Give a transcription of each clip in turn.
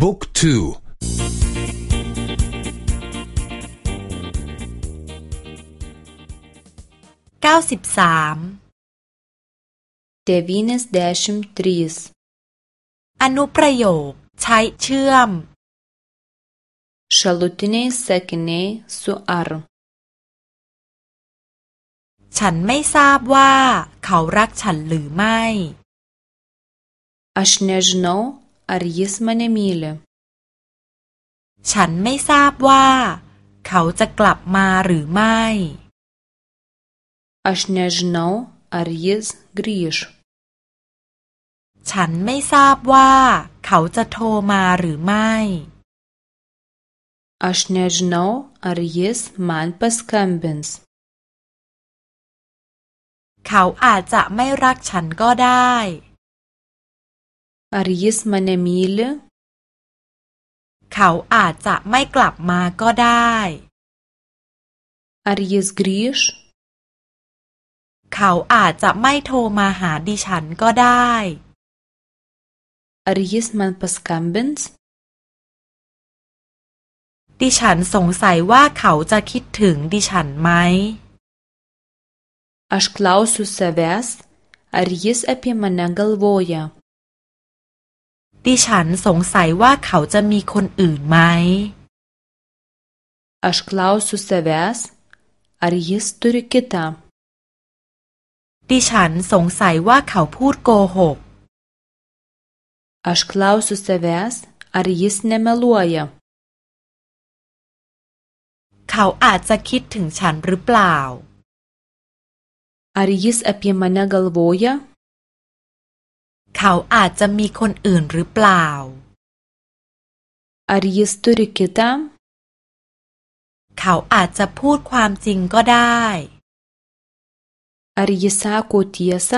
book two เก้าสิบสาม devyniasdešimt trys อนุประโยคใช้เชื่อม šalutiniai sakiniai su ar ฉันไม่ทราบว่าเขารักฉันหรือไม่ Aš nežinau ar jis mane myli ฉันไม่ทราบว่า เขาจะกลับมาหรือไม่ Aš nežinau ar jis grįž ฉันไม่ทราบว่า เขาจะโทรมาหรือไม่ Aš nežinau ar jis man paskambins เขาอาจจะไม่รักฉันก็ได้ Ar jis mane myli เขาอาจจะไม่กลับมาก็ได้ Ar jis grįž เขาอาจจะไม่โทรมาหาดิฉันก็ได้ Ar jis man paskambins ดิฉันสงสัยว่าเขาจะคิดถึงดิฉันไหม Aš klausiu savęs ar jis apie mane galvoja ดิฉันสงสัยว่าเขาจะมีคนอื่นไหม Aš klausiu savęs ar jis turi kitą ดิฉันสงสัยว่าเขาพูดโกหก Aš klausiu savęs ar jis nemeluoja เขาอาจจะคิดถึงฉันหรือเปล่า Ar jis apie mane galvoja เขาอาจจะมีคนอื่นหรือเปล่า Ar jis turi kitą เขาอาจจะพูดความจริงก็ได้ Ar jis sako tiesą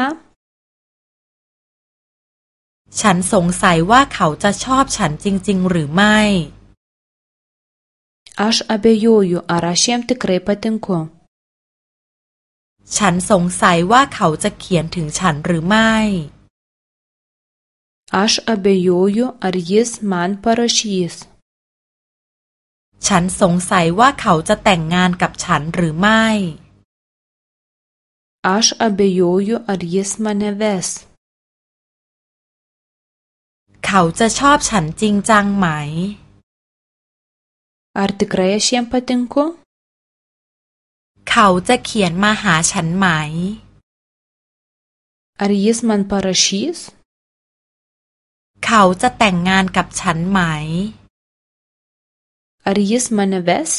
ฉันสงสัยว่าเขาจะชอบฉันจริง ๆ หรือไม่ Aš abejoju ar aš jam tikrai patinku ฉันสงสัยว่าเขาจะเขียนถึงฉันหรือไม่ Aš abejoju ar jis man parašys ฉันสงสัยว่าเขาจะแต่งงานกับฉันหรือไม่ Aš abejoju ar jis mane ves เขาจะชอบฉันจริงจังไหม Ar tikrai aš jam patinku เขาจะเขียนมาหาฉันไหม Ar jis man parašys เขาจะแต่งงานกับฉันไหม Ar jis mane ves